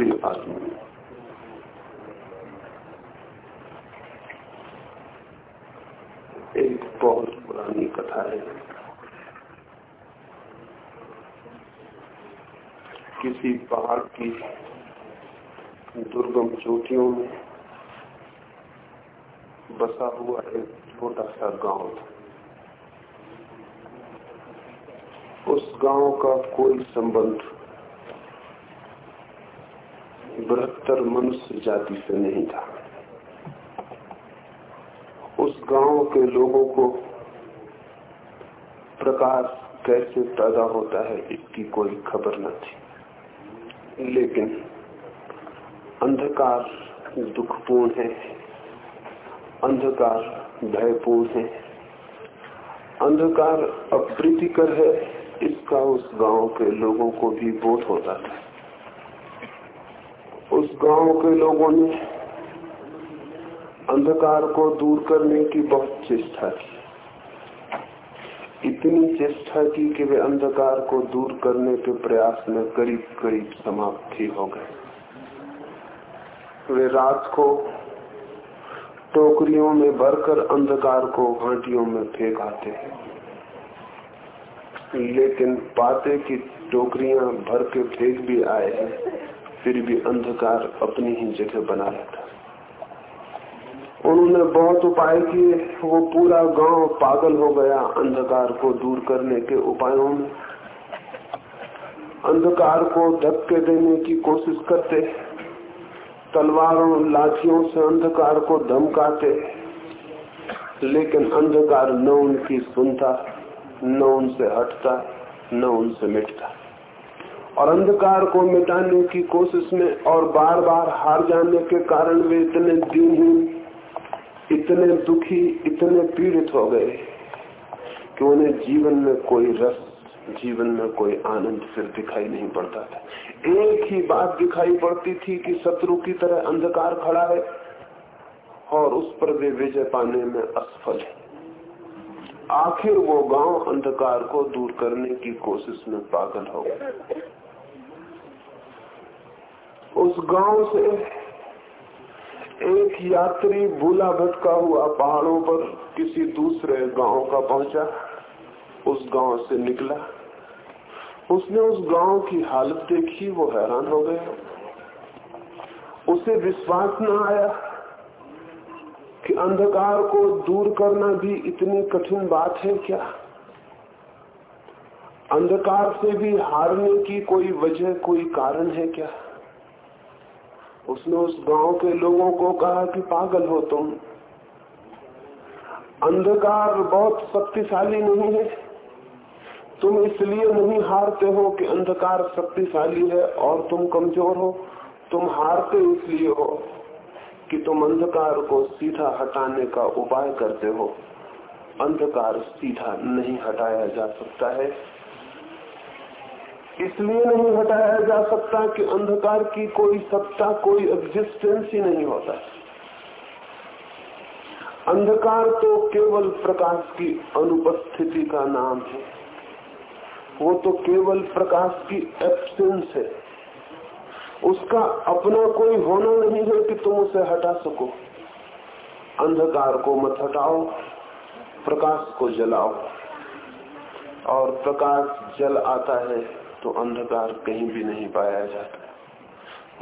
प्रिय आदमी। एक बहुत पुरानी कथा है। किसी पहाड़ की दुर्गम चोटियों में बसा हुआ एक छोटा सा गाँव उस गाँव का कोई संबंध बृहत्तर मनुष्य जाति से नहीं था। उस गाँव के लोगों को प्रकाश कैसे पैदा होता है, इसकी कोई खबर न थी। लेकिन अंधकार दुखपूर्ण है, अंधकार भयपूर्ण है, अंधकार अप्रीतिकर है, इसका उस गाँव के लोगों को भी बोध होता था गाँव के लोगों ने अंधकार को दूर करने की बहुत चेष्टा की। इतनी चेष्टा की कि वे अंधकार को दूर करने के प्रयास में करीब करीब समाप्ति हो गए। वे रात को टोकरियों में भरकर अंधकार को घाटियों में फेंक आते हैं। लेकिन पाते की टोकरियाँ भर के फेंक भी आए हैं। फिर भी अंधकार अपनी ही जगह बना रहता उन्होंने बहुत उपाय किए, वो पूरा गाँव पागल हो गया अंधकार को दूर करने के उपायों में। अंधकार को धक्के देने की कोशिश करते, तलवारों, लाठियों से अंधकार को धमकाते, लेकिन अंधकार न उनकी सुनता, न उनसे हटता, न उनसे मिटता। और अंधकार को मिटाने की कोशिश में और बार बार हार जाने के कारण वे इतने दिनहीन, इतने दुखी, इतने पीड़ित हो गए कि उन्हें जीवन में कोई रस, जीवन में कोई आनंद फिर दिखाई नहीं पड़ता था। एक ही बात दिखाई पड़ती थी कि शत्रु की तरह अंधकार खड़ा है और उस पर वे विजय पाने में असफल है। आखिर वो गाँव अंधकार को दूर करने की कोशिश में पागल हो गया उस गाँव से एक यात्री भूला भटका हुआ पहाड़ों पर किसी दूसरे गाँव का पहुँचा, उस गाँव से निकला। उसने उस गाँव की हालत देखी, वो हैरान हो गया। उसे विश्वास न आया कि अंधकार को दूर करना भी इतनी कठिन बात है क्या। अंधकार से भी हारने की कोई वजह, कोई कारण है क्या? उसने उस गाँव के लोगों को कहा कि पागल हो तुम। अंधकार बहुत शक्तिशाली नहीं है। तुम इसलिए नहीं हारते हो कि अंधकार शक्तिशाली है और तुम कमज़ोर हो। तुम हारते इसलिए हो कि तुम अंधकार को सीधा हटाने का उपाय करते हो। अंधकार सीधा नहीं हटाया जा सकता है। इसलिए नहीं हटाया जा सकता कि अंधकार की कोई सत्ता, कोई एग्जिस्टेंस ही नहीं होता। अंधकार तो केवल प्रकाश की अनुपस्थिति का नाम है। वो तो केवल प्रकाश की एब्सेंस है। उसका अपना कोई होना नहीं है कि तुम उसे हटा सको। अंधकार को मत हटाओ, प्रकाश को जलाओ। और प्रकाश जल आता है। तो अंधकार कहीं भी नहीं पाया जाता।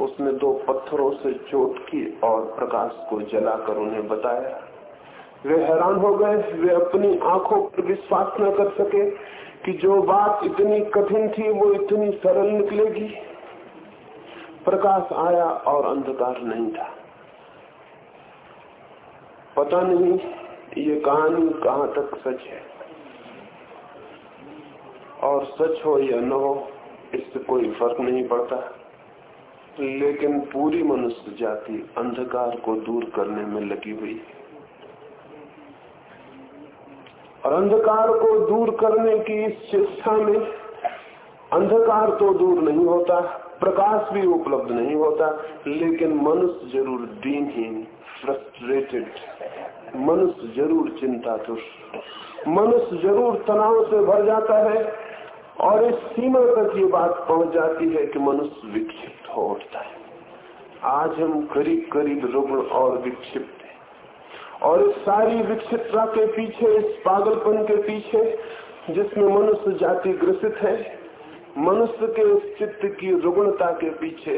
उसने दो पत्थरों से चोट की और प्रकाश को जलाकर उन्हें बताया। वे हैरान हो गए, वे अपनी आँखों पर विश्वास न कर सके कि जो बात इतनी कठिन थी, वो इतनी सरल निकलेगी। प्रकाश आया और अंधकार नहीं था। पता नहीं ये कहानी कहाँ तक सच है। और सच हो या न हो, इससे कोई फ़र्क नहीं पड़ता। लेकिन पूरी मनुष्य जाति अंधकार को दूर करने में लगी हुई है। और अंधकार को दूर करने की इस चेष्टा में अंधकार तो दूर नहीं होता, प्रकाश भी उपलब्ध नहीं होता, लेकिन मनुष्य ज़रूर दीनहीन फ्रस्ट्रेटेड मनुष्य ज़रूर चिंता मनुष्य ज़रूर तनाव से भर जाता है। और इस सीमा तक ये बात पहुँच जाती है कि मनुष्य विक्षिप्त हो उठता है। आज हम करीब करीब रुग्ण और विक्षिप्त हैं। और इस सारी विक्षिप्तता के पीछे, इस पागलपन के पीछे, जिसमें मनुष्य जाति ग्रसित है, मनुष्य के चित्त की रुग्णता के पीछे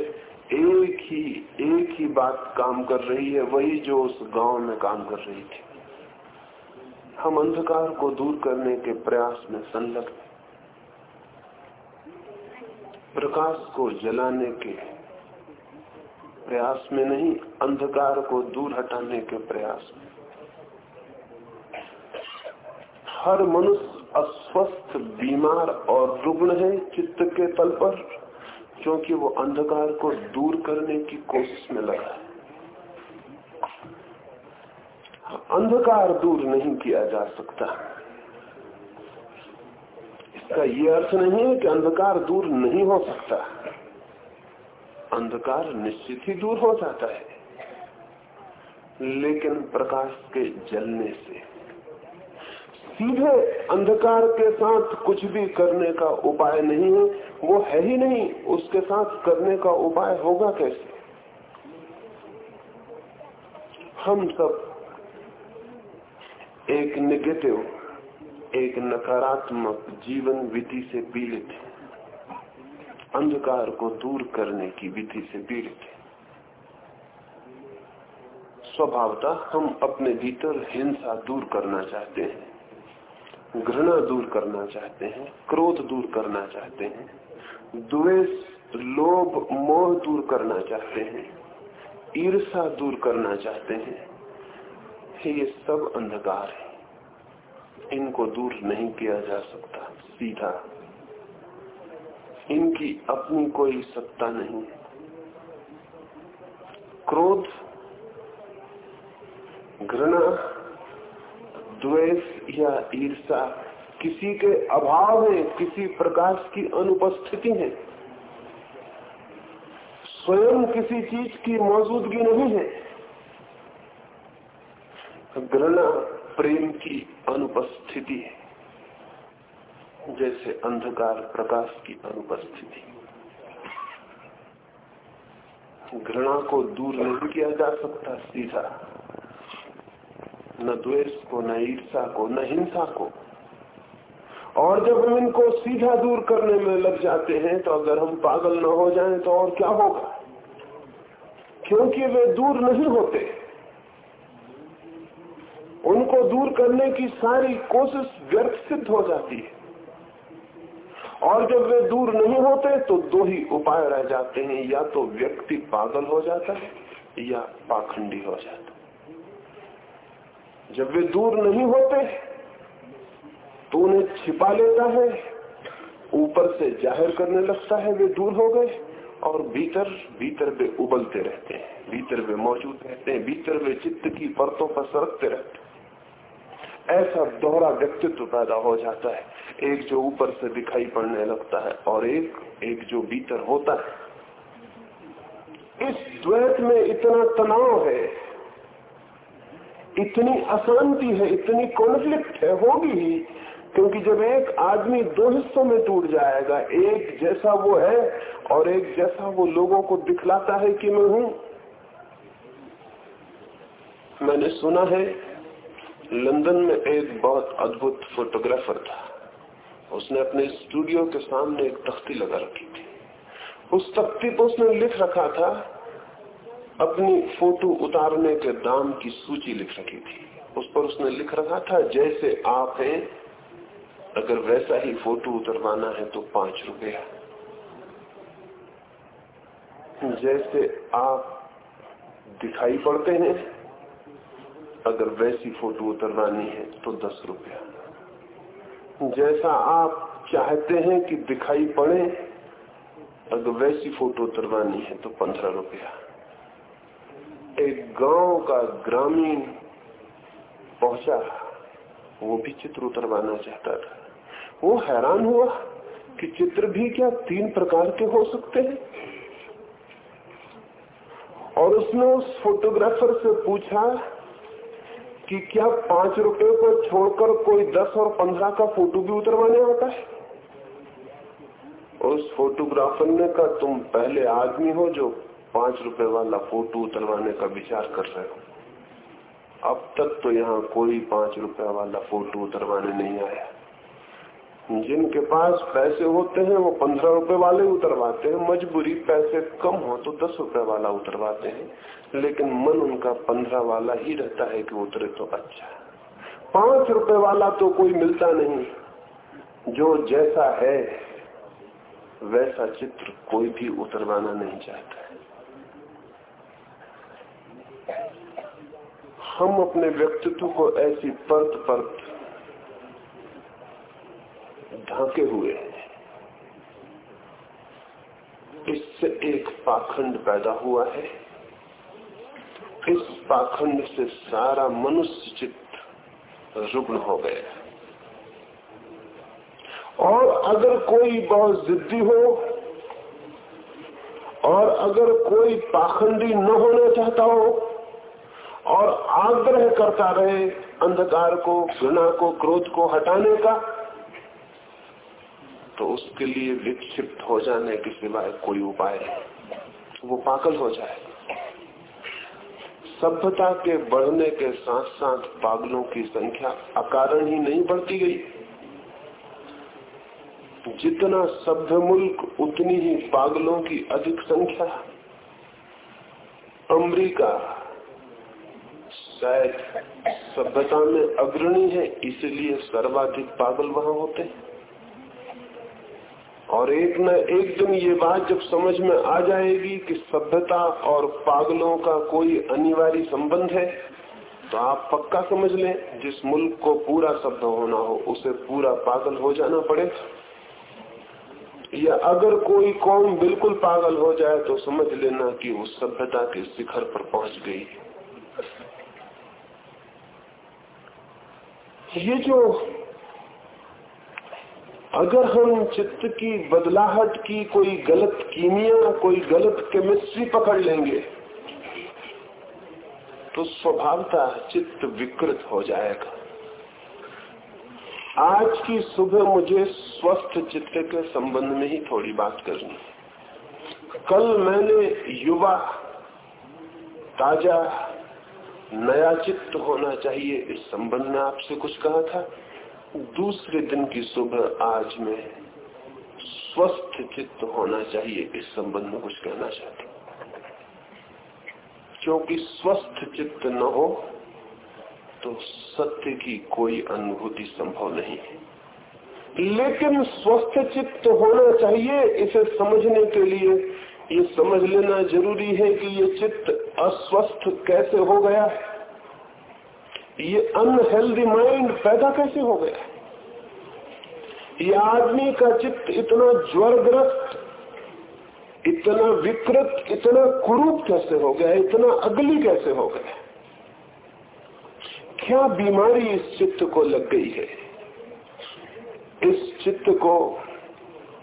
एक ही एक ही बात काम कर रही है, वही जो उस गाँव में काम कर रही थी। हम अंधकार को दूर करने के प्रयास में संलग्न प्रकाश को जलाने के प्रयास में नहीं, अंधकार को दूर हटाने के प्रयास में। हर मनुष्य अस्वस्थ, बीमार और रुग्ण है चित्त के तल पर, क्योंकि वो अंधकार को दूर करने की कोशिश में लगा है। अंधकार दूर नहीं किया जा सकता। इसका ये अर्थ नहीं है कि अंधकार दूर नहीं हो सकता। अंधकार निश्चित ही दूर हो जाता है। लेकिन प्रकाश के जलने से, सीधे अंधकार के साथ कुछ भी करने का उपाय नहीं है, वो है ही नहीं, उसके साथ करने का उपाय होगा कैसे? हम सब एक निगेटिव एक नकारात्मक जीवन विधि से पीड़ित है। अंधकार को दूर करने की विधि से पीड़ित है। स्वभावतः हम अपने भीतर हिंसा दूर करना चाहते हैं, घृणा दूर करना चाहते हैं, क्रोध दूर करना चाहते हैं, द्वेष, लोभ, मोह दूर करना चाहते हैं ईर्षा दूर करना चाहते हैं। ये सब अंधकार है। इनको दूर नहीं किया जा सकता, सीधा। इनकी अपनी कोई सत्ता नहीं। क्रोध, घृणा, द्वेष या ईर्षा किसी के अभाव है किसी प्रकाश की अनुपस्थिति है स्वयं किसी चीज़ की मौजूदगी नहीं है। घृणा प्रेम की अनुपस्थिति है। जैसे अंधकार प्रकाश की अनुपस्थिति। घृणा को दूर नहीं किया जा सकता सीधा। न द्वेष को, न ईर्षा को, न हिंसा को। और जब हम इनको सीधा दूर करने में लग जाते हैं तो अगर हम पागल न हो जाएँ तो और क्या होगा? क्योंकि वे दूर नहीं होते। उनको दूर करने की सारी कोशिश व्यर्थ सिद्ध हो जाती है। और जब वे दूर नहीं होते तो दो ही उपाय रह जाते हैं। या तो व्यक्ति पागल हो जाता है, या पाखंडी हो जाता जब वे दूर नहीं होते तो उन्हें छिपा लेता है, ऊपर से ज़ाहिर करने लगता है वे दूर हो गए, और भीतर भीतर वे उबलते रहते हैं, भीतर वे मौजूद रहते हैं, भीतर वे चित्त की परतों पर सरकते रहते हैं। ऐसा दोहरा व्यक्तित्व पैदा हो जाता है। एक जो ऊपर से दिखाई पड़ने लगता है और एक एक जो भीतर होता है। इस द्वैत में इतना तनाव है, इतनी अशांति है, इतनी कॉन्फ्लिक्ट है, होगी ही, क्योंकि जब एक आदमी दो हिस्सों में टूट जाएगा, एक जैसा वो है और एक जैसा वो लोगों को दिखलाता है कि मैं हूँ। मैंने सुना है लंदन में एक बहुत अद्भुत फोटोग्राफर था। उसने अपने स्टूडियो के सामने एक तख्ती लगा रखी थी। उस तख्ती पर उसने लिख रखा था, अपनी फ़ोटो उतारने के दाम की सूची लिख रखी थी। उस पर उसने लिख रखा था, जैसे आप हैं, अगर वैसा ही फ़ोटो उतरवाना है तो पाँच रुपया। जैसे आप दिखाई पड़ते हैं अगर वैसी फ़ोटो उतरवानी है तो दस रुपया। जैसा आप चाहते हैं कि दिखाई पड़े, अगर वैसी फ़ोटो उतरवानी है तो पंद्रह रुपया। एक गाँव का ग्रामीण पहुँचा, वो भी चित्र उतरवाना चाहता था। वो हैरान हुआ कि चित्र भी क्या तीन प्रकार के हो सकते हैं। और उसने उस फोटोग्राफर से पूछा कि क्या पाँच रुपए को छोड़कर कोई दस और पंद्रह का फ़ोटो भी उतरवाने आता है? उस फोटोग्राफर ने कहा, तुम पहले आदमी हो जो पाँच रुपए वाला फ़ोटो उतरवाने का विचार कर रहे हो। अब तक तो यहाँ कोई पाँच रुपए वाला फ़ोटो उतरवाने नहीं आया। जिनके पास पैसे होते हैं, वो पंद्रह रुपए वाले उतरवाते हैं। मजबूरी पैसे कम हो तो दस रुपए वाला उतरवाते हैं। लेकिन मन उनका पंद्रह वाला ही रहता है कि उतरे तो अच्छा पाँच रुपए वाला तो कोई मिलता नहीं। जो जैसा है, वैसा चित्र कोई भी उतरवाना नहीं चाहता है। हम अपने व्यक्तित्व को ऐसी परत परत ढाके हुए इससे एक पाखंड पैदा हुआ है। इस पाखंड से सारा मनुष्य चित्त रुग्ण हो गया और अगर कोई बहुत जिद्दी हो, और अगर कोई पाखंडी न होना चाहता हो, और आग्रह करता रहे अंधकार को, घृणा को, क्रोध को हटाने का तो उसके लिए विक्षिप्त हो जाने के सिवाय कोई उपाय नहीं। वो पागल हो जाए। सभ्यता के बढ़ने के साथ साथ पागलों की संख्या अकारण ही नहीं बढ़ती गई। जितना सभ्य मुल्क, उतनी ही पागलों की अधिक संख्या। अमेरिका शायद सभ्यता में अग्रणी है, इसलिए सर्वाधिक पागल वहाँ होते हैं। और एक न एक दिन ये बात जब समझ में आ जाएगी कि सभ्यता और पागलों का कोई अनिवार्य संबंध है तो आप पक्का समझ लें, जिस मुल्क को पूरा सभ्य होना हो, उसे पूरा पागल हो जाना पड़े। या अगर कोई कौम बिल्कुल पागल हो जाए तो समझ लेना कि उस सभ्यता के शिखर पर पहुँच गई। ये जो अगर हम चित्त की बदलाहट की कोई गलत कीमिया, कोई गलत केमिस्ट्री पकड़ लेंगे तो स्वभावता चित्त विकृत हो जाएगा। आज की सुबह मुझे स्वस्थ चित्त के संबंध में ही थोड़ी बात करनी कल मैंने युवा, ताज़ा, नया चित्त होना चाहिए, इस संबंध में आपसे कुछ कहा था। दूसरे दिन की सुबह आज में स्वस्थ चित्त होना चाहिए, इस संबंध में कुछ कहना चाहता क्योंकि स्वस्थ चित्त न हो तो सत्य की कोई अनुभूति संभव नहीं है। लेकिन स्वस्थ चित्त होना चाहिए, इसे समझने के लिए, ये समझ लेना ज़रूरी है कि ये चित्त अस्वस्थ कैसे हो गया? है ये अनहेल्दी माइंड पैदा कैसे हो गया? ये आदमी का चित्त इतना ज्वरग्रस्त, इतना विकृत, इतना कुरूप कैसे हो गया? इतना अगली कैसे हो गया? क्या बीमारी इस चित्त को लग गई है? इस चित्त को,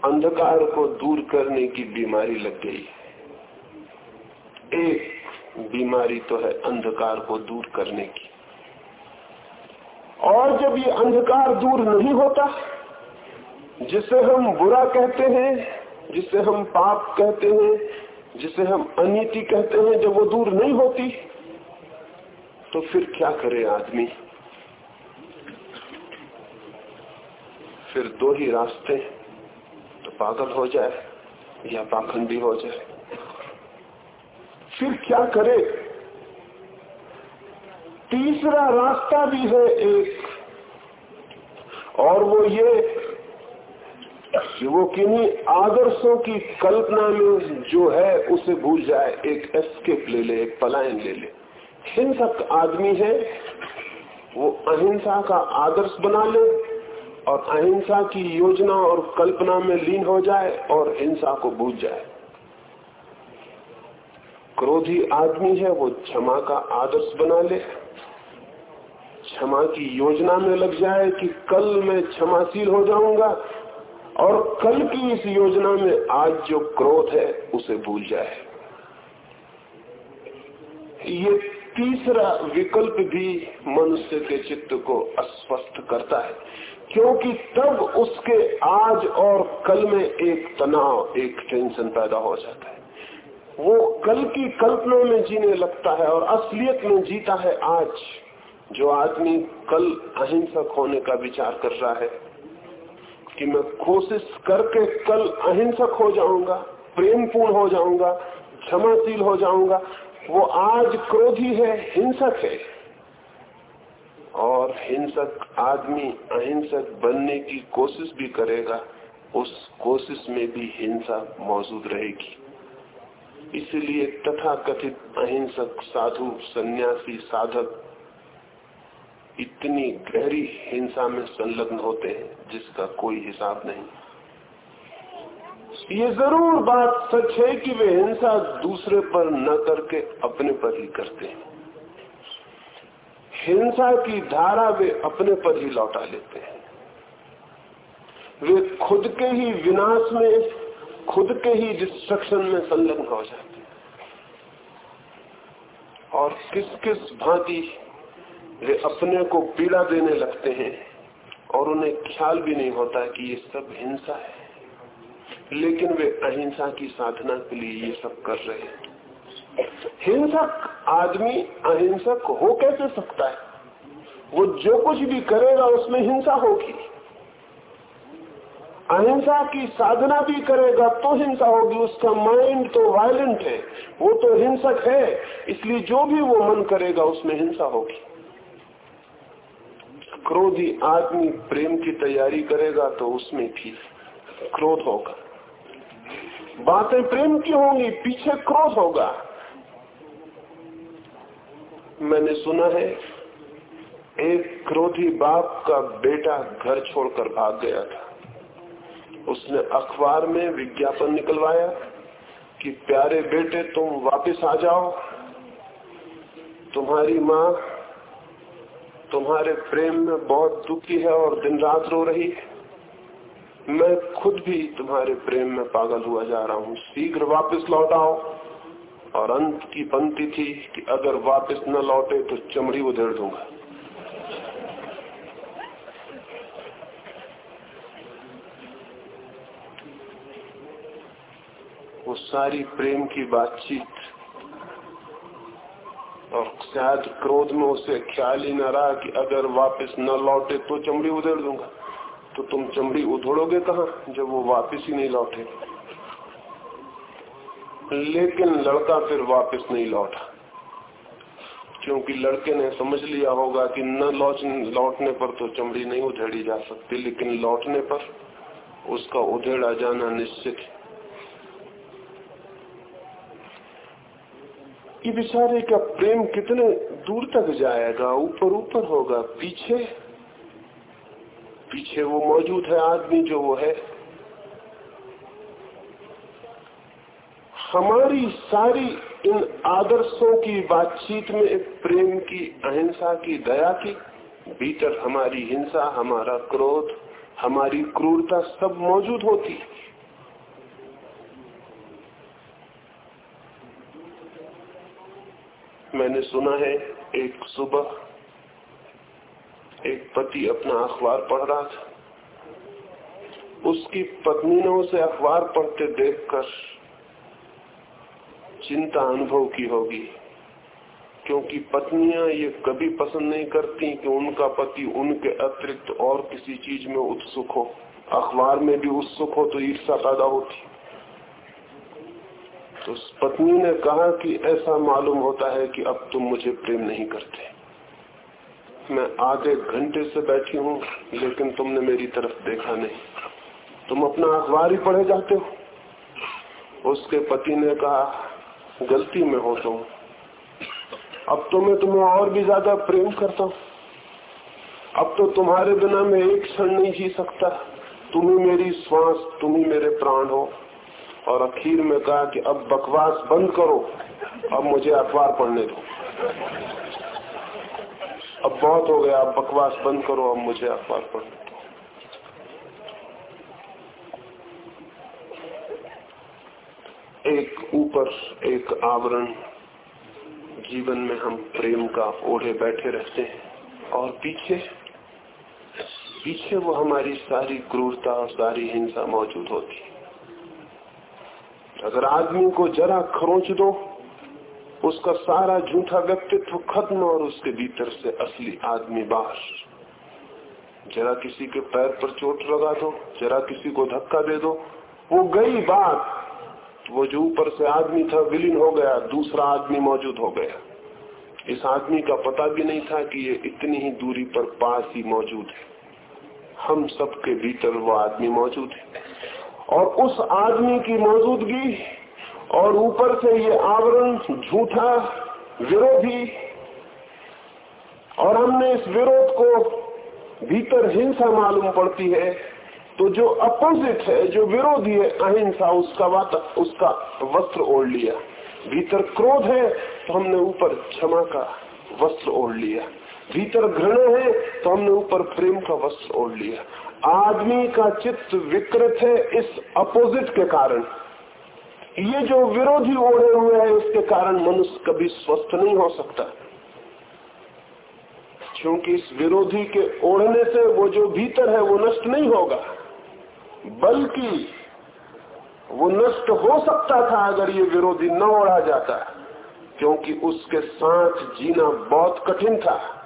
अंधकार को दूर करने की बीमारी लग गई है। एक बीमारी तो है अंधकार को दूर करने की। और जब ये अंधकार दूर नहीं होता, जिसे हम बुरा कहते हैं, जिसे हम पाप कहते हैं, जिसे हम अनिति कहते हैं, जब वो दूर नहीं होती तो फिर क्या करे आदमी? फिर दो ही रास्ते तो पागल हो जाए या पाखंडी हो जाए। फिर क्या करे तीसरा रास्ता भी है एक। और वो ये वो किन्हीं आदर्शों की कल्पना में जो है, उसे भूल जाए, एक एस्केप ले ले, एक पलायन ले ले। हिंसक आदमी है, वो अहिंसा का आदर्श बना ले और अहिंसा की योजना और कल्पना में लीन हो जाए और हिंसा को भूल जाए। क्रोधी आदमी है, वो क्षमा का आदर्श बना ले। क्षमा की योजना में लग जाए कि कल मैं क्षमाशील हो जाऊँगा और कल की इस योजना में आज जो क्रोध है, उसे भूल जाए। ये तीसरा विकल्प भी मनुष्य के चित्त को अस्वस्थ करता है, क्योंकि तब उसके आज और कल में एक तनाव, एक टेंशन पैदा हो जाता है। वो कल की कल्पना में जीने लगता है और असलियत में जीता है आज। जो आदमी कल अहिंसक होने का विचार कर रहा है कि मैं कोशिश करके कल अहिंसक हो जाऊँगा, प्रेमपूर्ण हो जाऊँगा, क्षमाशील हो जाऊँगा, वो आज क्रोधी है, हिंसक है। और हिंसक आदमी अहिंसक बनने की कोशिश भी करेगा, उस कोशिश में भी हिंसा मौजूद रहेगी। इसलिए तथा कथित अहिंसक साधु, सन्यासी, साधक इतनी गहरी हिंसा में संलग्न होते हैं, जिसका कोई हिसाब नहीं। ये ज़रूर बात सच है कि वे हिंसा दूसरे पर न करके अपने पर ही करते हैं। हिंसा की धारा वे अपने पर ही लौटा लेते हैं। वे खुद के ही विनाश में, खुद के ही डिस्ट्रक्शन में संलग्न हो जाते हैं। और किस किस भांति वे अपने को पीड़ा देने लगते हैं और उन्हें ख्याल भी नहीं होता कि ये सब हिंसा है। लेकिन वे अहिंसा की साधना के लिए ये सब कर रहे हैं। हिंसक आदमी अहिंसक हो कैसे सकता है? वो जो कुछ भी करेगा, उसमें हिंसा होगी। अहिंसा की साधना भी करेगा तो हिंसा होगी। उसका माइंड तो वायलेंट है, वो तो हिंसक है, इसलिए जो भी वो मन करेगा, उसमें हिंसा होगी। क्रोधी आदमी प्रेम की तैयारी करेगा तो उसमें भी क्रोध होगा। बातें प्रेम की होंगी, पीछे क्रोध होगा। मैंने सुना है, एक क्रोधी बाप का बेटा घर छोड़कर भाग गया था। उसने अखबार में विज्ञापन निकलवाया कि, प्यारे बेटे, तुम वापस आ जाओ। तुम्हारी माँ तुम्हारे प्रेम में बहुत दुखी है और दिन रात रो रही है। मैं खुद भी तुम्हारे प्रेम में पागल हुआ जा रहा हूँ। शीघ्र वापस लौट आओ। और अंत की पंक्ति थी कि अगर वापस न लौटे तो चमड़ी उधेड़ दूँगा। वो सारी प्रेम की बातचीत और शायद क्रोध में उसे ख्याल ही न रहा कि अगर वापस न लौटे तो चमड़ी उधेड़ दूँगा। तो तुम चमड़ी उधोड़ोगे कहा, जब वो वापस ही नहीं लौटे? लेकिन लड़का फिर वापस नहीं लौटा। क्योंकि लड़के ने समझ लिया होगा कि न लौट लौटने पर तो चमड़ी नहीं उधेड़ी जा सकती, लेकिन लौटने पर उसका उधेड़ा जाना निश्चित है। ये बेचारे का प्रेम कितने दूर तक जाएगा? ऊपर ऊपर होगा। पीछे? पीछे वो मौजूद है आदमी जो वो है। हमारी सारी इन आदर्शों की बातचीत में एक प्रेम की, अहिंसा की दया की, भीतर हमारी हिंसा, हमारा क्रोध, हमारी क्रूरता सब मौजूद होती मैंने सुना है, एक सुबह एक पति अपना अखबार पढ़ रहा था। उसकी पत्नी ने उसे अखबार पढ़ते देखकर चिंता अनुभव की होगी, क्योंकि पत्नियाँ ये कभी पसंद नहीं करती कि उनका पति उनके अतिरिक्त और किसी चीज़ में उत्सुक हो। अखबार में भी उत्सुक हो तो ईर्षा पैदा होती। तो पत्नी ने कहा कि ऐसा मालूम होता है कि अब तुम मुझे प्रेम नहीं करते। मैं आधे घंटे से बैठी हूँ, लेकिन तुमने मेरी तरफ़ देखा नहीं। तुम अपना अखबार ही पढ़े जाते हो। उसके पति ने कहा, गलती में हो तुम। अब तो मैं तुम्हें और भी ज़्यादा प्रेम करता हूँ। अब तो तुम्हारे बिना मैं एक क्षण नहीं जी सकता। तुम ही मेरी श्वास, तुम ही मेरे प्राण हो। और अखीर में कहा कि अब बकवास बंद करो, अब मुझे अखबार पढ़ने दो। अब बहुत हो गया, अब बकवास बंद करो, अब मुझे अखबार पढ़ने दो। एक ऊपर, एक आवरण, जीवन में हम प्रेम का ओढ़े बैठे रहते हैं, और पीछे पीछे वो हमारी सारी क्रूरता और सारी हिंसा मौजूद होती अगर आदमी को जरा खरोच दो, उसका सारा झूठा व्यक्तित्व खत्म और उसके भीतर से असली आदमी बाहर। जरा किसी के पैर पर चोट लगा दो, जरा किसी को धक्का दे दो। वो गई बात, वो जो ऊपर से आदमी था विलीन हो गया, दूसरा आदमी मौजूद हो गया। इस आदमी का पता भी नहीं था कि ये इतनी ही दूरी पर पास ही मौजूद है। हम सबके भीतर वो आदमी मौजूद है। और उस आदमी की मौजूदगी और ऊपर से ये आवरण झूठा विरोधी और हमने इस विरोध को भीतर हिंसा मालूम पड़ती है तो जो अपोजिट है, जो विरोधी है, अहिंसा, उसका बात उसका वस्त्र ओढ़ लिया। भीतर क्रोध है तो हमने ऊपर क्षमा का वस्त्र ओढ़ लिया। भीतर घृणा है तो हमने ऊपर प्रेम का वस्त्र ओढ़ लिया। आदमी का चित्त विकृत है इस अपोजिट के कारण। ये जो विरोधी ओढ़े हुए हैं, इसके कारण मनुष्य कभी स्वस्थ नहीं हो सकता। क्योंकि इस विरोधी के ओढ़ने से वो जो भीतर है, वो नष्ट नहीं होगा। बल्कि वो नष्ट हो सकता था अगर ये विरोधी न ओढ़ा जाता, क्योंकि उसके साथ जीना बहुत कठिन था।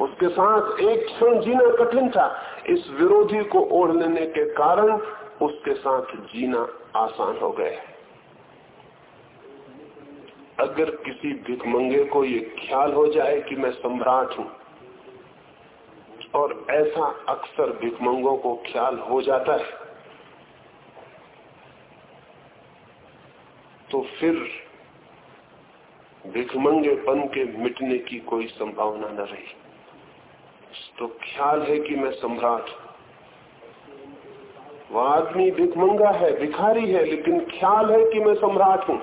उसके साथ एक क्षण जीना कठिन था। इस विरोधी को ओढ़ लेने के कारण उसके साथ जीना आसान हो गया। अगर किसी भिकमंगे को ये ख्याल हो जाए कि मैं सम्राट हूँ, और ऐसा अक्सर भिकमंगों को ख्याल हो जाता है तो फिर भिकमंगेपन के मिटने की कोई संभावना न रही। तो ख्याल है कि मैं सम्राट वह आदमी भिकमंगा है, भिखारी है, लेकिन ख्याल है कि मैं सम्राट हूँ।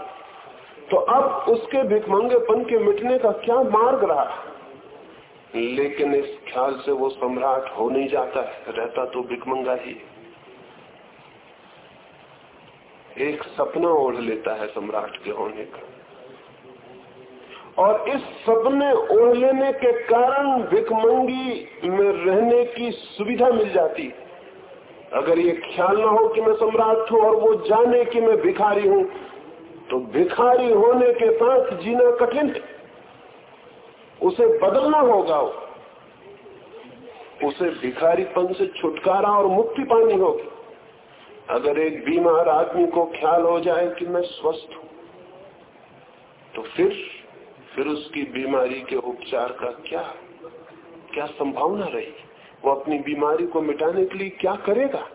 तो अब उसके भिकमंगेपन के मिटने का क्या मार्ग रहा? लेकिन इस ख्याल से वो सम्राट हो नहीं जाता है, रहता तो भिकमंगा ही। एक सपना ओढ़ लेता है सम्राट के होने का। और इस सपने ओढ़ लेने के कारण भिकमंगी में रहने की सुविधा मिल जाती। अगर ये ख्याल ना हो कि मैं सम्राट हूँ और वो जाने कि मैं भिखारी हूँ तो भिखारी होने के साथ जीना कठिन है। उसे बदलना होगा। उसे भिखारीपन से छुटकारा और मुक्ति पानी होगी। अगर एक बीमार आदमी को ख्याल हो जाए कि मैं स्वस्थ हूँ तो फिर फिर उसकी बीमारी के उपचार का क्या क्या संभावना रही? वो अपनी बीमारी को मिटाने के लिए क्या करेगा?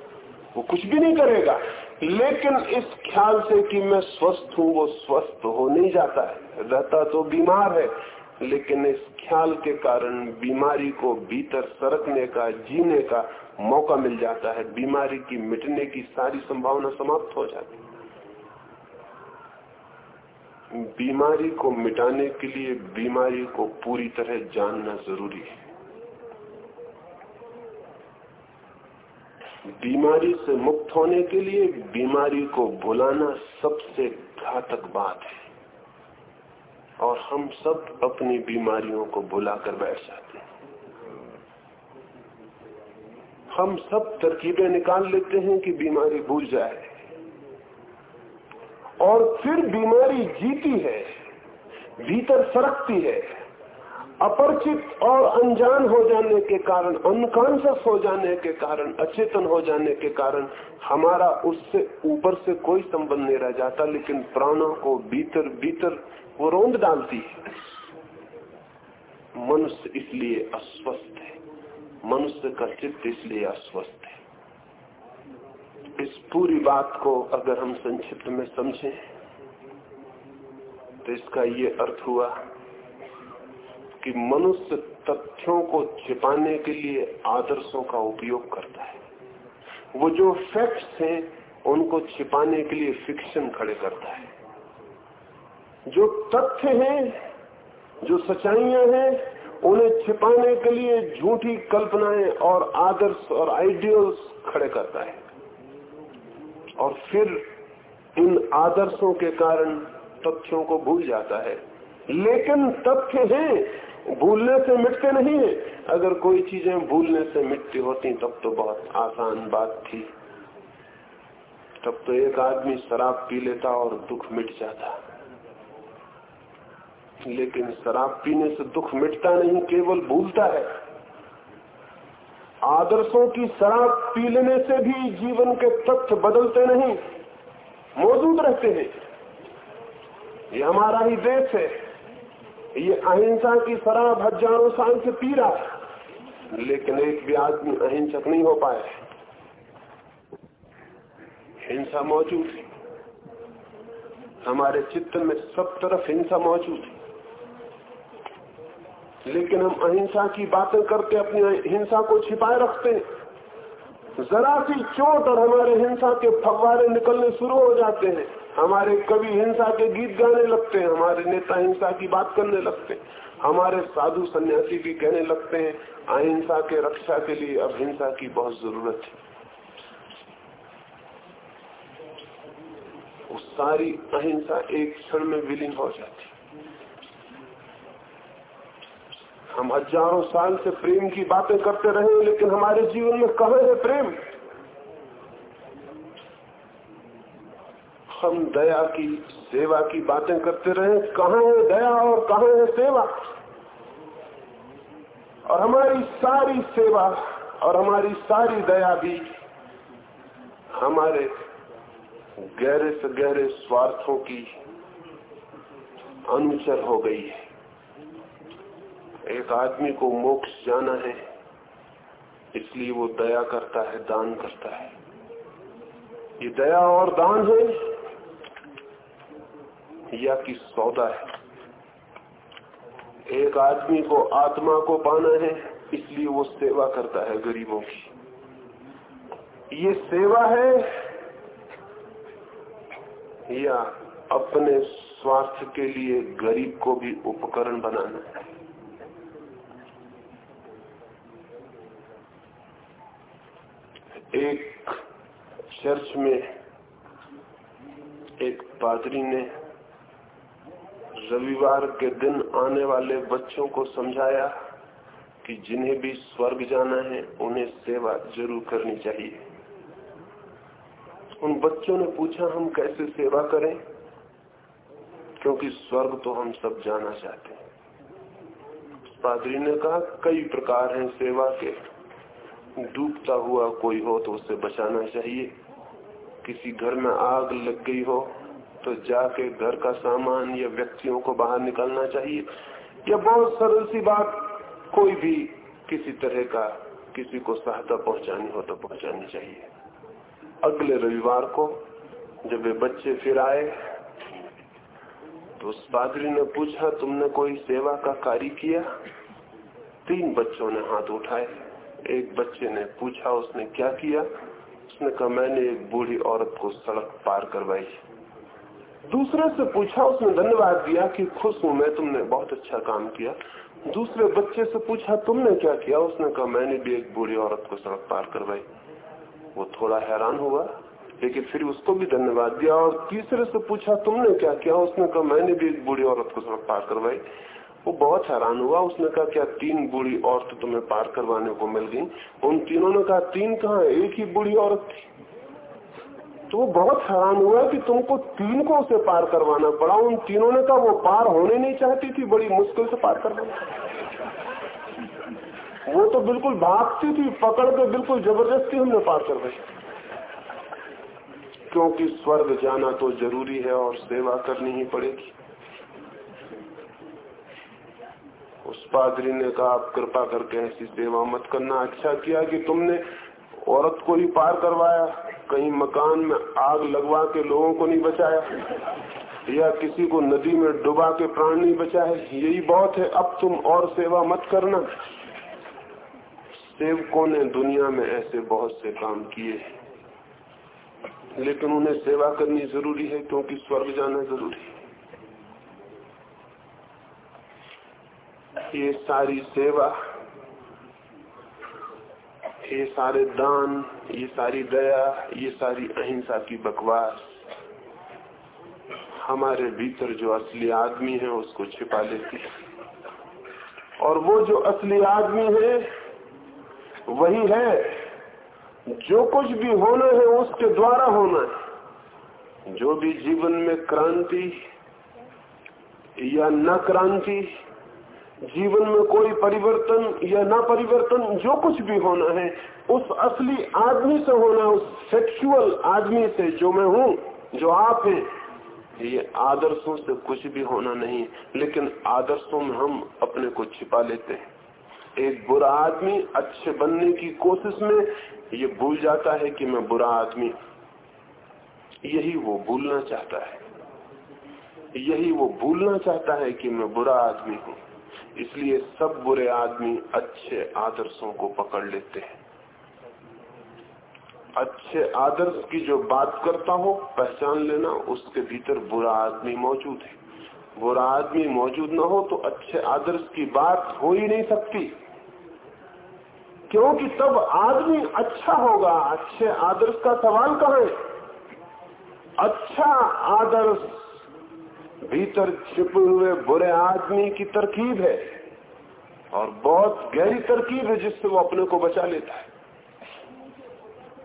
वो कुछ भी नहीं करेगा। लेकिन इस ख्याल से कि मैं स्वस्थ हूँ, वो स्वस्थ हो नहीं जाता है। रहता तो बीमार है, लेकिन इस ख्याल के कारण बीमारी को भीतर सरकने का, जीने का मौका मिल जाता है। बीमारी की मिटने की सारी संभावना समाप्त हो जाती बीमारी को मिटाने के लिए बीमारी को पूरी तरह जानना ज़रूरी है। बीमारी से मुक्त होने के लिए बीमारी को भुलाना सबसे घातक बात है। और हम सब अपनी बीमारियों को भुलाकर बैठ जाते हैं। हम सब तरकीबें निकाल लेते हैं कि बीमारी भूल जाए। और फिर बीमारी जीती है, भीतर सरकती है, अपरिचित और अनजान हो जाने के कारण अनकॉन्सियस हो जाने के कारण, अचेतन हो जाने के कारण हमारा उससे ऊपर से कोई संबंध नहीं रह जाता, लेकिन प्राणों को भीतर भीतर वो रोंद डालती है। मनुष्य इसलिए अस्वस्थ है। मनुष्य का चित्त इसलिए अस्वस्थ इस पूरी बात को अगर हम संक्षिप्त में समझें तो इसका ये अर्थ हुआ कि मनुष्य तथ्यों को छिपाने के लिए आदर्शों का उपयोग करता है। वो जो फैक्ट्स हैं, उनको छिपाने के लिए फिक्शन खड़े करता है। जो तथ्य हैं, जो सच्चाइयाँ हैं, उन्हें छिपाने के लिए झूठी कल्पनाएँ और आदर्श और आइडियल्स खड़े करता है। और फिर इन आदर्शों के कारण तथ्यों को भूल जाता है। लेकिन तथ्य हैं, भूलने से मिटते नहीं है। अगर कोई चीज़ें भूलने से मिटती होती, तब तो बहुत आसान बात थी। तब तो एक आदमी शराब पी लेता और दुख मिट जाता। लेकिन शराब पीने से दुख मिटता नहीं, केवल भूलता है। आदर्शों की शराब पी लेने से भी जीवन के तथ्य बदलते नहीं, मौजूद रहते हैं। ये हमारा ही देश है। ये अहिंसा की शराब हज़ारों साल से पी रहा है, लेकिन एक भी आदमी अहिंसक नहीं हो पाए हिंसा मौजूद है। हमारे चित्त में सब तरफ़ हिंसा मौजूद है। लेकिन हम अहिंसा की बातें करके अपनी हिंसा को छिपाए रखते हैं। जरा सी चोट और हमारे हिंसा के फवारे निकलने शुरू हो जाते हैं। हमारे कवि हिंसा के गीत गाने लगते हैं, हमारे नेता हिंसा की बात करने लगते हैं, हमारे साधु सन्यासी भी कहने लगते हैं, अहिंसा के रक्षा के लिए अब हिंसा की बहुत ज़रूरत है। उस सारी अहिंसा एक क्षण में विलीन हो जाती हम हज़ारों साल से प्रेम की बातें करते रहे लेकिन हमारे जीवन में कहा है प्रेम? हम दया की, सेवा की बातें करते रहे कहा है दया और कहा है सेवा? और हमारी सारी सेवा और हमारी सारी दया भी हमारे गहरे से गहरे स्वार्थों की अनुचर हो गई है। एक आदमी को मोक्ष जाना है, इसलिए वो दया करता है, दान करता है। ये दया और दान है, या कि सौदा है? एक आदमी को आत्मा को पाना है, इसलिए वो सेवा करता है गरीबों की। ये सेवा है या अपने स्वार्थ के लिए गरीब को भी उपकरण बनाना है? एक चर्च में एक पादरी ने रविवार के दिन आने वाले बच्चों को समझाया कि जिन्हें भी स्वर्ग जाना है, उन्हें सेवा ज़रूर करनी चाहिए। उन बच्चों ने पूछा, हम कैसे सेवा करें? क्योंकि स्वर्ग तो हम सब जाना चाहते हैं। पादरी ने कहा, कई प्रकार हैं सेवा के। डूबता हुआ कोई हो तो उसे बचाना चाहिए। किसी घर में आग लग गई हो तो जाके घर का सामान या व्यक्तियों को बाहर निकलना चाहिए। या बहुत सरल सी बात, कोई भी किसी तरह का किसी को सहायता पहुंचानी हो तो पहुंचानी चाहिए। अगले रविवार को जब वे बच्चे फिर आए तो उस पादरी ने पूछा, तुमने कोई सेवा का कार्य किया? तीन बच्चों ने हाथ उठाए। एक बच्चे ने पूछा, उसने क्या किया? उसने कहा, मैंने एक बूढ़ी औरत को सड़क पार करवाई। दूसरे से पूछा, उसने धन्यवाद दिया कि खुश हूँ मैं, तुमने बहुत अच्छा काम किया। दूसरे बच्चे से पूछा, तुमने क्या किया? उसने कहा, मैंने भी एक बूढ़ी औरत को सड़क पार करवाई। वो थोड़ा हैरान हुआ, लेकिन फिर उसको भी धन्यवाद दिया और तीसरे से पूछा, तुमने क्या किया? उसने कहा, मैंने भी एक बूढ़ी औरत को सड़क पार करवाई। वो बहुत हैरान हुआ। उसने कहा क्या तीन बूढ़ी औरत तुम्हें पार करवाने को मिल गई। उन तीनों ने कहा, तीन कहा एक ही बूढ़ी औरत थी। तो वो बहुत हैरान हुआ कि तुमको तीन को उसे पार करवाना पड़ा। उन तीनों ने कहा, वो पार होने नहीं चाहती थी, बड़ी मुश्किल से पार करवाना वो तो बिल्कुल भागती थी, पकड़ के बिल्कुल ज़बरदस्ती हमने पार कर रही क्योंकि स्वर्ग जाना तो ज़रूरी है और सेवा करनी ही पड़ेगी। उस पादरी ने कहा, आप कृपा करके ऐसी सेवा मत करना। अच्छा किया कि तुमने औरत को ही पार करवाया। कहीं मकान में आग लगवा के लोगों को नहीं बचाया या किसी को नदी में डुबा के प्राण नहीं बचाए। यही बहुत है। अब तुम और सेवा मत करना। सेवकों ने दुनिया में ऐसे बहुत से काम किए। लेकिन उन्हें सेवा करनी ज़रूरी है, क्योंकि स्वर्ग जाना ज़रूरी है। ये सारी सेवा, ये सारे दान, ये सारी दया, ये सारी अहिंसा की बकवास। हमारे भीतर जो असली आदमी है, उसको छिपा लेती है। और वो जो असली आदमी है, वही है। जो कुछ भी होना है, उसके द्वारा होना है। जो भी जीवन में क्रांति या न क्रांति जीवन में कोई परिवर्तन या ना परिवर्तन, जो कुछ भी होना है, उस असली आदमी से होना, उस सेक्सुअल आदमी से जो मैं हूँ, जो आप हैं, ये आदर्शों से कुछ भी होना नहीं, लेकिन आदर्शों में हम अपने को छिपा लेते हैं। एक बुरा आदमी अच्छे बनने की कोशिश में ये भूल जाता है कि मैं बुरा आदमी यही वो भूलना चाहता है। यही वो भूलना चाहता है कि मैं बुरा आदमी हूँ। इसलिए सब बुरे आदमी अच्छे आदर्शों को पकड़ लेते हैं। अच्छे आदर्श की जो बात करता हो, पहचान लेना, उसके भीतर बुरा आदमी मौजूद है। बुरा आदमी मौजूद ना हो तो अच्छे आदर्श की बात हो ही नहीं सकती। क्योंकि तब आदमी अच्छा होगा। अच्छे आदर्श का सवाल कहा है? अच्छा आदर्श भीतर छिपे हुए बुरे आदमी की तरकीब है और बहुत गहरी तरकीब है जिससे वो अपने को बचा लेता है।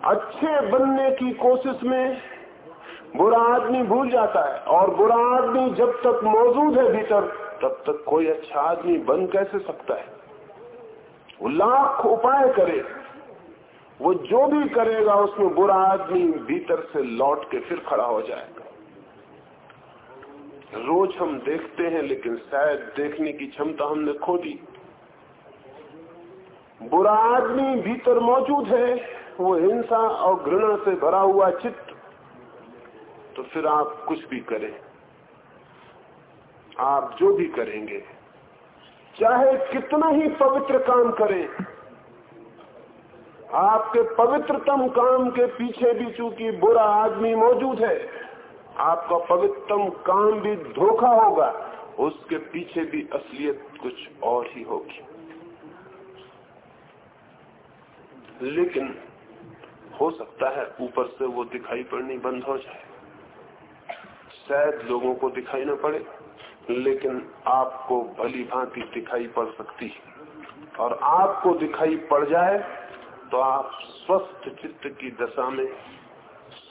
अच्छे बनने की कोशिश में बुरा आदमी भूल जाता है और बुरा आदमी जब तक मौजूद है भीतर, तब तक कोई अच्छा आदमी बन कैसे सकता है? वो लाख उपाय करे, वो जो भी करेगा उसमें बुरा आदमी भीतर से लौट के फिर खड़ा हो जाएगा। रोज हम देखते हैं, लेकिन शायद देखने की क्षमता हमने खो दी। बुरा आदमी भीतर मौजूद है, वो हिंसा और घृणा से भरा हुआ चित्त। तो फिर आप कुछ भी करें। आप जो भी करेंगे, चाहे कितना ही पवित्र काम करें, आपके पवित्रतम काम के पीछे भी चूँकि बुरा आदमी मौजूद है आपका पवित्रतम काम भी धोखा होगा, उसके पीछे भी असलियत कुछ और ही होगी। लेकिन हो सकता है ऊपर से वो दिखाई पड़नी बंद हो जाए। शायद लोगों को दिखाई ना पड़े, लेकिन आपको भली भांति दिखाई पड़ सकती है। और आपको दिखाई पड़ जाए तो आप स्वस्थ चित्त की दशा में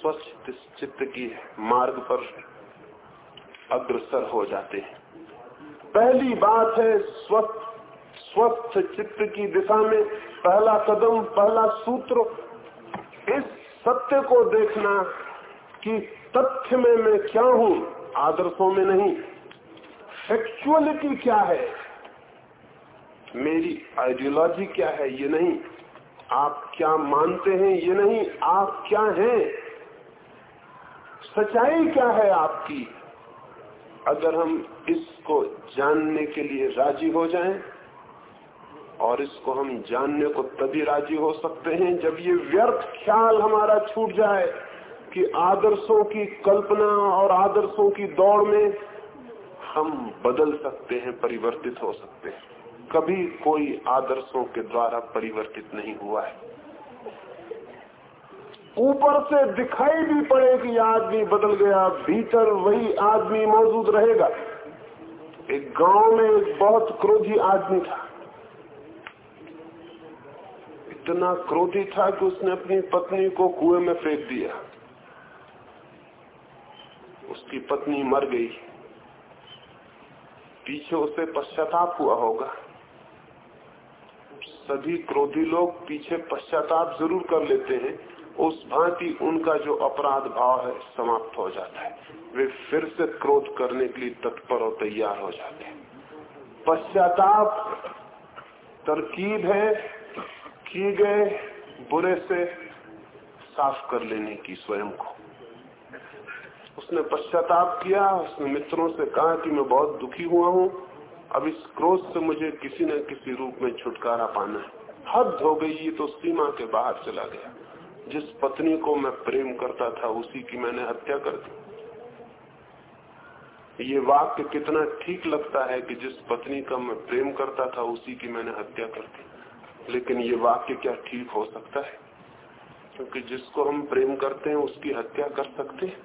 स्वच्छ चित्त की मार्ग पर अग्रसर हो जाते हैं। पहली बात है स्वस्थ स्वस्थ चित्त की दिशा में पहला कदम, पहला सूत्र। इस सत्य को देखना कि तथ्य में मैं क्या हूँ, आदर्शों में नहीं। सेक्सुअलिटी क्या है? मेरी आइडियोलॉजी क्या है, ये नहीं। आप क्या मानते हैं, ये नहीं। आप क्या हैं? सच्चाई क्या है आपकी? अगर हम इसको जानने के लिए राज़ी हो जाएँ, और इसको हम जानने को तभी राज़ी हो सकते हैं जब ये व्यर्थ ख्याल हमारा छूट जाए कि आदर्शों की कल्पना और आदर्शों की दौड़ में हम बदल सकते हैं, परिवर्तित हो सकते हैं। कभी कोई आदर्शों के द्वारा परिवर्तित नहीं हुआ है। ऊपर से दिखाई भी पड़े कि आदमी बदल गया, भीतर वही आदमी मौजूद रहेगा। एक गाँव में एक बहुत क्रोधी आदमी था। इतना क्रोधी था कि उसने अपनी पत्नी को कुएँ में फेंक दिया। उसकी पत्नी मर गई। पीछे उसे पश्चाताप हुआ होगा। सभी क्रोधी लोग पीछे पश्चाताप ज़रूर कर लेते हैं। उस भांति उनका जो अपराध भाव है, समाप्त हो जाता है। वे फिर से क्रोध करने के लिए तत्पर और तैयार हो जाते हैं। पश्चाताप, तरकीब है, किए गए बुरे से साफ़ कर लेने की स्वयं को। उसने पश्चाताप किया, उसने मित्रों से कहा कि मैं बहुत दुखी हुआ हूँ, अब इस क्रोध से मुझे किसी न किसी रूप में छुटकारा पाना है। हद हो गई, ये तो सीमा के बाहर चला गया। जिस पत्नी को मैं प्रेम करता था, उसी की मैंने हत्या कर दी। ये वाक्य कितना ठीक लगता है कि जिस पत्नी का मैं प्रेम करता था, उसी की मैंने हत्या कर दी। लेकिन ये वाक्य क्या ठीक हो सकता है? क्योंकि जिसको हम प्रेम करते हैं, उसकी हत्या कर सकते हैं।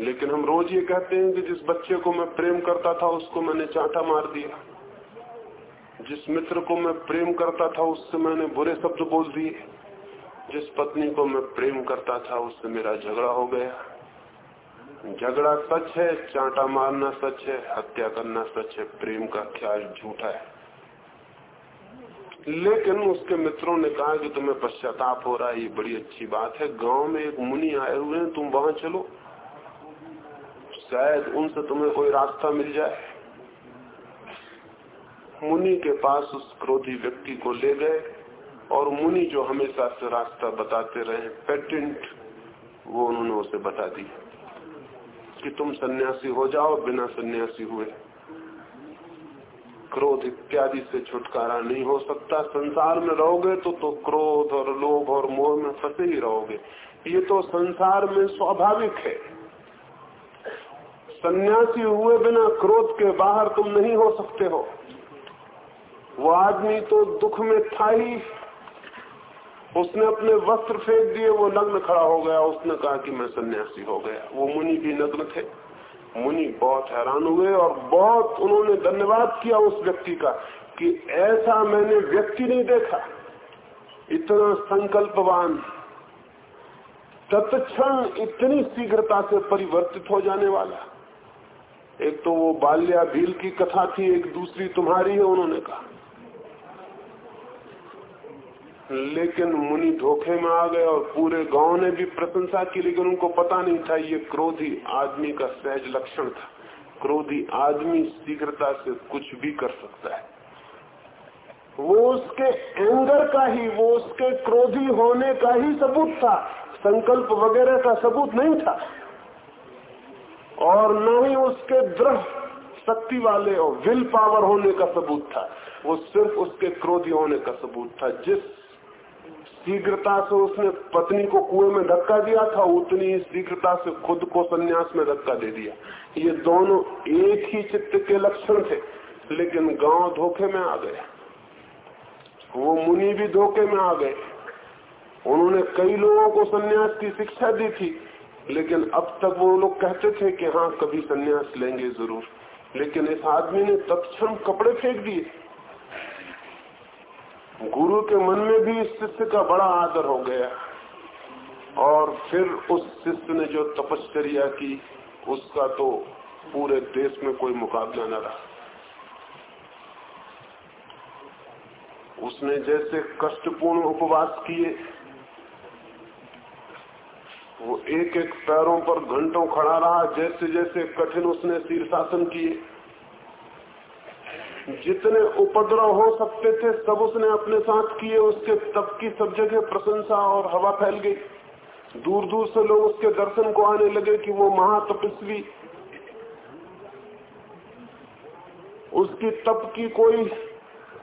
लेकिन हम रोज ये कहते हैं कि जिस बच्चे को मैं प्रेम करता था, उसको मैंने चांटा मार दिया। जिस मित्र को मैं प्रेम करता था, उससे मैंने बुरे शब्द बोल दिए। जिस पत्नी को मैं प्रेम करता था उससे मेरा झगड़ा हो गया। झगड़ा सच है, चांटा मारना सच है, हत्या करना सच है, प्रेम का ख्याल झूठा है। लेकिन उसके मित्रों ने कहा कि तुम्हें पश्चाताप हो रहा है, ये बड़ी अच्छी बात है। गाँव में एक मुनि आए हुए हैं, तुम वहाँ चलो। शायद उनसे तुम्हें कोई रास्ता मिल जाए। मुनि के पास उस क्रोधी व्यक्ति को ले गए। और मुनि जो हमेशा से रास्ता बताते रहे पेटेंट वो उन्होंने उसे बता दी कि तुम सन्यासी हो जाओ, बिना सन्यासी हुए। क्रोध इत्यादि से छुटकारा नहीं हो सकता। संसार में रहोगे तो तो क्रोध और लोभ और मोह में फंसे ही रहोगे। ये तो संसार में स्वाभाविक है। सन्यासी हुए बिना क्रोध के बाहर तुम नहीं हो सकते हो। वो आदमी तो दुख में था ही। उसने अपने वस्त्र फेंक दिए, वो नग्न खड़ा हो गया। उसने कहा कि मैं सन्यासी हो गया। वो मुनि भी नग्न थे। मुनि बहुत हैरान हुए और बहुत उन्होंने धन्यवाद किया उस व्यक्ति का कि ऐसा मैंने व्यक्ति नहीं देखा। इतना संकल्पवान, तत्क्षण इतनी शीघ्रता से परिवर्तित हो जाने वाला। एक तो वो बाल्या भील की कथा थी, एक दूसरी तुम्हारी है, उन्होंने कहा। लेकिन मुनि धोखे में आ गए और पूरे गाँव ने भी प्रशंसा की, लेकिन उनको पता नहीं था ये क्रोधी आदमी का सहज लक्षण था। क्रोधी आदमी शीघ्रता से कुछ भी कर सकता है। वो उसके एंगर का ही, वो उसके क्रोधी होने का ही सबूत था। संकल्प वगैरह का सबूत नहीं था। और न ही उसके दृढ़ शक्ति वाले और विल पावर होने का सबूत था। वो सिर्फ़ उसके क्रोधी होने का सबूत था, जिस शीघ्रता से उसने पत्नी को कुएँ में धक्का दिया था, उतनी शीघ्रता से खुद को सन्यास में धक्का दे दिया। ये दोनों एक ही चित्त के लक्षण थे, लेकिन गाँव धोखे में आ गए। वो मुनि भी धोखे में आ गए। उन्होंने कई लोगों को सन्यास की शिक्षा दी थी, लेकिन अब तक वो लोग कहते थे कि हाँ कभी सन्यास लेंगे ज़रूर। लेकिन इस आदमी ने तत्म कपड़े फेंक दिए। गुरु के मन में भी इस शिष्य का बड़ा आदर हो गया। और फिर उस शिष्य ने जो तपश्चर्या की, उसका तो पूरे देश में कोई मुकाबला न रहा। उसने जैसे कष्टपूर्ण उपवास किए, वो एक एक पैरों पर घंटों खड़ा रहा जैसे जैसे कठिन उसने शीर्षासन किए। जितने उपद्रव हो सकते थे, सब उसने अपने साथ किए। उसके तप की सब जगह प्रशंसा और हवा फैल गई। दूर दूर से लोग उसके दर्शन को आने लगे कि वो महातपस्वी। उसकी तप की कोई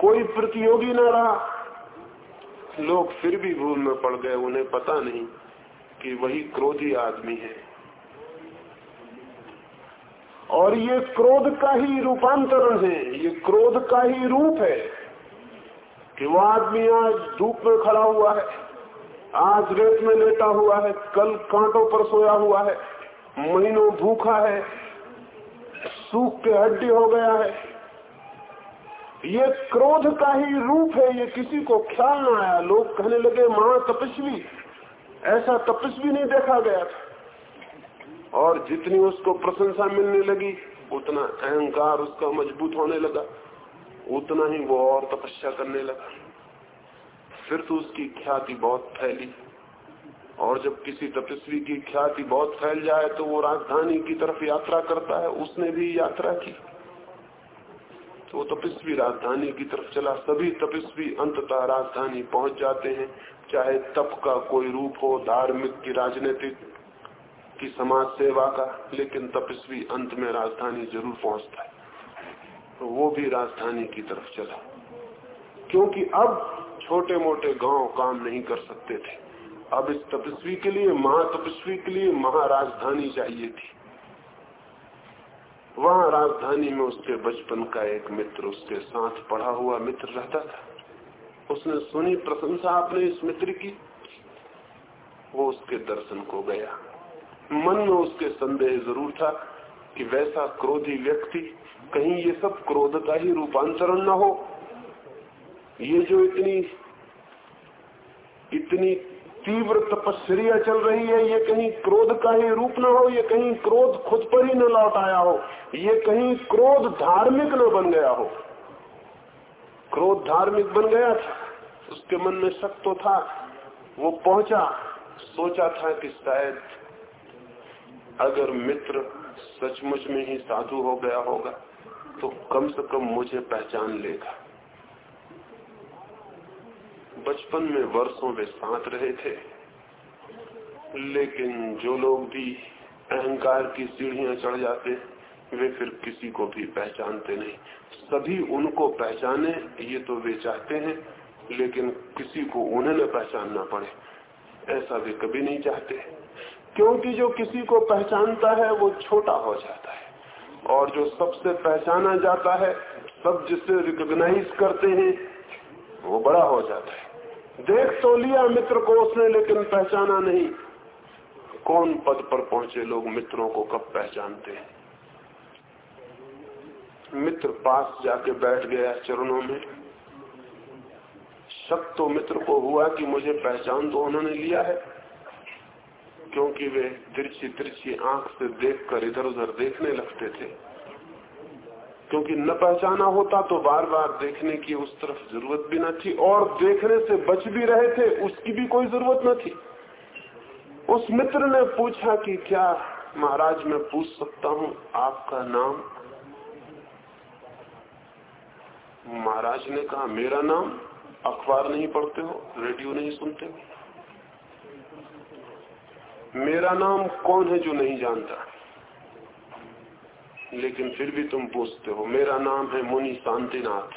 कोई प्रतियोगी न रहा। लोग फिर भी भूल में पड़ गए। उन्हें पता नहीं कि वही क्रोधी आदमी है। और ये क्रोध का ही रूपांतरण है, ये क्रोध का ही रूप है कि वो आदमी आज धूप में खड़ा हुआ है, आज रेत में लेटा हुआ है, कल कांटों पर सोया हुआ है, महीनों भूखा है, सूख के हड्डी हो गया है। ये क्रोध का ही रूप है, ये किसी को ख्याल ना आया। लोग कहने लगे महा तपस्वी। ऐसा तपस्वी नहीं देखा गया था। और जितनी उसको प्रशंसा मिलने लगी, उतना अहंकार उसका मज़बूत होने लगा। उतना ही वो और तपस्या करने लगा। फिर तो उसकी ख्याति बहुत फैली। और जब किसी तपस्वी की ख्याति बहुत फैल जाए तो वो राजधानी की तरफ़ यात्रा करता है। उसने भी यात्रा की। तो तपस्वी राजधानी की तरफ़ चला। सभी तपस्वी अंततः राजधानी पहुँच जाते हैं। चाहे तप का कोई रूप हो, धार्मिक की राजनीतिक की समाज सेवा का, लेकिन तपस्वी अंत में राजधानी ज़रूर पहुँचता है। तो वो भी राजधानी की तरफ़ चला। क्योंकि अब छोटे मोटे गाँव काम नहीं कर सकते थे। अब इस तपस्वी के लिए, महातपस्वी के लिए महाराजधानी चाहिए थी। वहाँ राजधानी में उसके बचपन का एक मित्र, उसके साथ पढ़ा हुआ मित्र रहता था। उसने सुनी प्रशंसा अपने इस मित्र की। वो उसके दर्शन को गया। मन में उसके संदेह ज़रूर था कि वैसा क्रोधी व्यक्ति कहीं ये सब क्रोध का ही रूपांतरण न हो। ये जो इतनी इतनी तीव्र तपस्या चल रही है, ये कहीं क्रोध का ही रूप न हो, ये कहीं क्रोध खुद पर ही न लौट आया हो, ये कहीं क्रोध धार्मिक न बन गया हो। क्रोध धार्मिक बन गया था, उसके मन में शक तो था, वो पहुँचा, सोचा था कि शायद अगर मित्र सचमुच में ही साधु हो गया होगा तो कम से कम मुझे पहचान लेगा। बचपन में वर्षों वे साथ रहे थे, लेकिन जो लोग भी अहंकार की सीढ़ियाँ चढ़ जाते, वे फिर किसी को भी पहचानते नहीं। सभी उनको पहचाने, ये तो वे चाहते हैं, लेकिन किसी को उन्हें न पहचानना पड़े, ऐसा वे कभी नहीं चाहते। क्योंकि जो किसी को पहचानता है, वो छोटा हो जाता है। और जो सबसे पहचाना जाता है, सब जिसे रिकॉग्नाइज करते हैं, वो बड़ा हो जाता है। देख तो लिया मित्र को उसने, लेकिन पहचाना नहीं। कौन पद पर पहुँचे लोग मित्रों को कब पहचानते हैं? मित्र पास जाके बैठ गया चरणों में। शक तो मित्र को हुआ कि मुझे पहचान तो उन्होंने लिया है। क्योंकि वे तिरछी तिरछी आँख से देखकर इधर उधर देखने लगते थे। क्योंकि न पहचाना होता तो बार बार देखने की उस तरफ़ ज़रूरत भी न थी और देखने से बच भी रहे थे, उसकी भी कोई ज़रूरत न थी। उस मित्र ने पूछा कि क्या महाराज मैं पूछ सकता हूँ, आपका नाम? महाराज ने कहा, मेरा नाम? अखबार नहीं पढ़ते हो, रेडियो नहीं सुनते हो? मेरा नाम कौन है जो नहीं जानता? लेकिन फिर भी तुम पूछते हो, मेरा नाम है मुनि शांतिनाथ।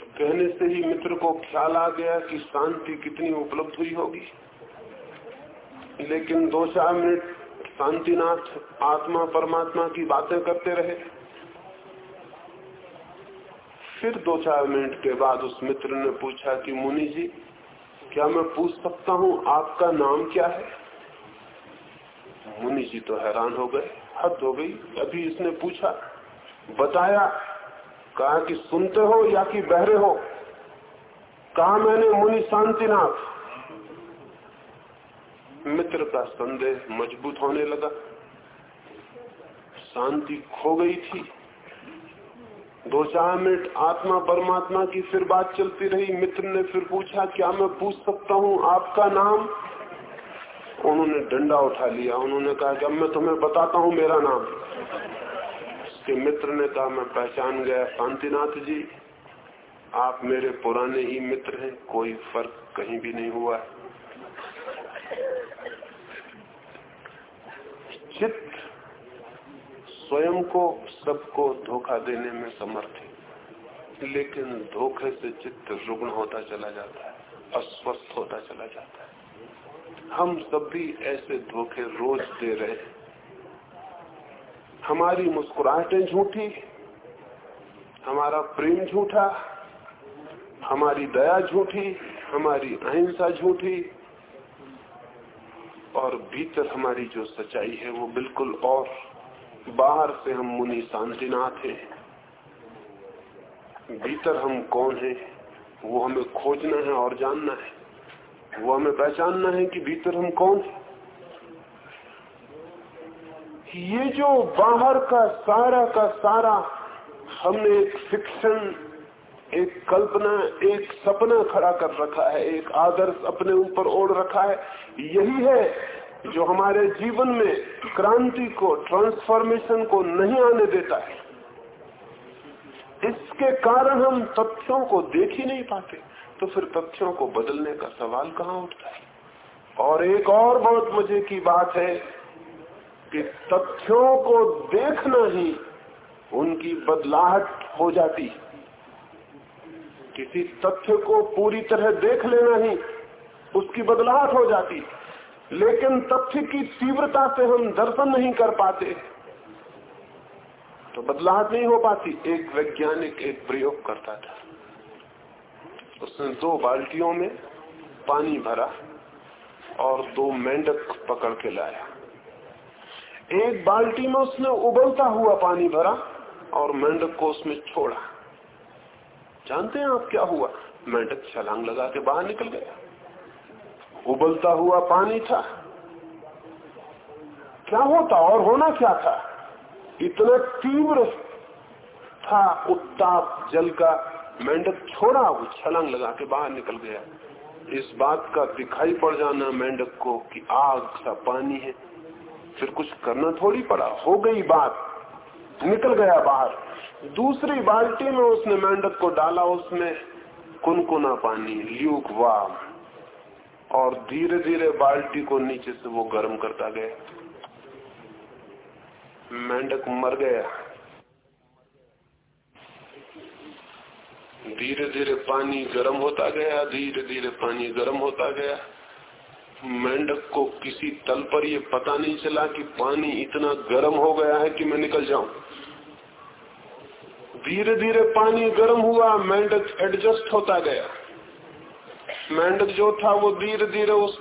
तो कहने से ही मित्र को ख्याल आ गया कि शांति कितनी उपलब्ध हुई होगी। लेकिन दो चार मिनट शांतिनाथ आत्मा परमात्मा की बातें करते रहे। फिर दो चार मिनट के बाद उस मित्र ने पूछा कि मुनि जी क्या मैं पूछ सकता हूँ, आपका नाम क्या है? मुनि जी तो हैरान हो गए, हद हो गई। अभी इसने पूछा, बताया, कहा कि सुनते हो या कि बहरे हो? कहा मैंने, मुनि शांतिनाथ। मित्र का संदेह मज़बूत होने लगा। शांति खो गई थी। दो चार मिनट आत्मा परमात्मा की फिर बात चलती रही। मित्र ने फिर पूछा, क्या मैं पूछ सकता हूँ आपका नाम? उन्होंने डंडा उठा लिया। उन्होंने कहा कि अब मैं तुम्हें बताता हूँ मेरा नाम। उसके मित्र ने कहा, मैं पहचान गया शांतिनाथ जी। आप मेरे पुराने ही मित्र हैं। कोई फ़र्क कहीं भी नहीं हुआ है चित्त स्वयं को, सबको धोखा देने में समर्थ है। लेकिन धोखे से चित्त रुग्ण होता चला जाता है, अस्वस्थ होता चला जाता है। हम सब भी ऐसे धोखे रोज दे रहे हमारी मुस्कुराहटें झूठी, हमारा प्रेम झूठा, हमारी दया झूठी, हमारी अहिंसा झूठी, और भीतर हमारी जो सच्चाई है वो बिल्कुल और बाहर से हम मुनि शांतिनाथ हैं। भीतर हम कौन हैं? वो हमें खोजना है और जानना है। वो हमें पहचानना है कि भीतर हम कौन हैं। ये जो बाहर का सारा का सारा हमने एक फिक्शन एक कल्पना, एक सपना खड़ा कर रखा है, एक आदर्श अपने ऊपर ओढ़ रखा है, यही है जो हमारे जीवन में क्रांति को ट्रांसफॉर्मेशन को नहीं आने देता है, इसके कारण हम तथ्यों को देख ही नहीं पाते। तो फिर तथ्यों को बदलने का सवाल कहाँ उठता है? और एक और बहुत मज़े की बात है कि तथ्यों को देखना ही उनकी बदलाहट हो जाती किसी तथ्य को पूरी तरह देख लेना ही उसकी बदलाहट हो जाती लेकिन तथ्य की तीव्रता से हम दर्शन नहीं कर पाते। तो बदलाव नहीं हो पाती। एक वैज्ञानिक एक प्रयोग करता था। उसने दो बाल्टियों में पानी भरा और दो मेंढक पकड़ के लाया। एक बाल्टी में उसने उबलता हुआ पानी भरा और मेंढक को उसमें छोड़ा। जानते हैं आप क्या हुआ? मेंढक छलांग लगा के बाहर निकल गया। उबलता हुआ पानी था। क्या होता और होना क्या था? इतना तीव्र था उत्ताप, जल का मेंढक छोड़ा वो छलांग लगा के बाहर निकल गया। इस बात का दिखाई पड़ जाना मेंढक को कि आग सा पानी है। फिर कुछ करना थोड़ी पड़ा। हो गई बात। निकल गया बाहर। दूसरी बाल्टी में उसने मेंढक को डाला। उसमें कुनकुना पानी, ल्यूक वाम। और धीरे धीरे बाल्टी को नीचे से वो गर्म करता गया। मेंढक मर गया। धीरे धीरे पानी गर्म होता गया धीरे धीरे पानी गर्म होता गया। मेंढक को किसी तल पर ये पता नहीं चला कि पानी इतना गर्म हो गया है कि मैं निकल जाऊँ। धीरे धीरे पानी गर्म हुआ, मेंढक एडजस्ट होता गया। मेंढक जो था वो धीरे धीरे उस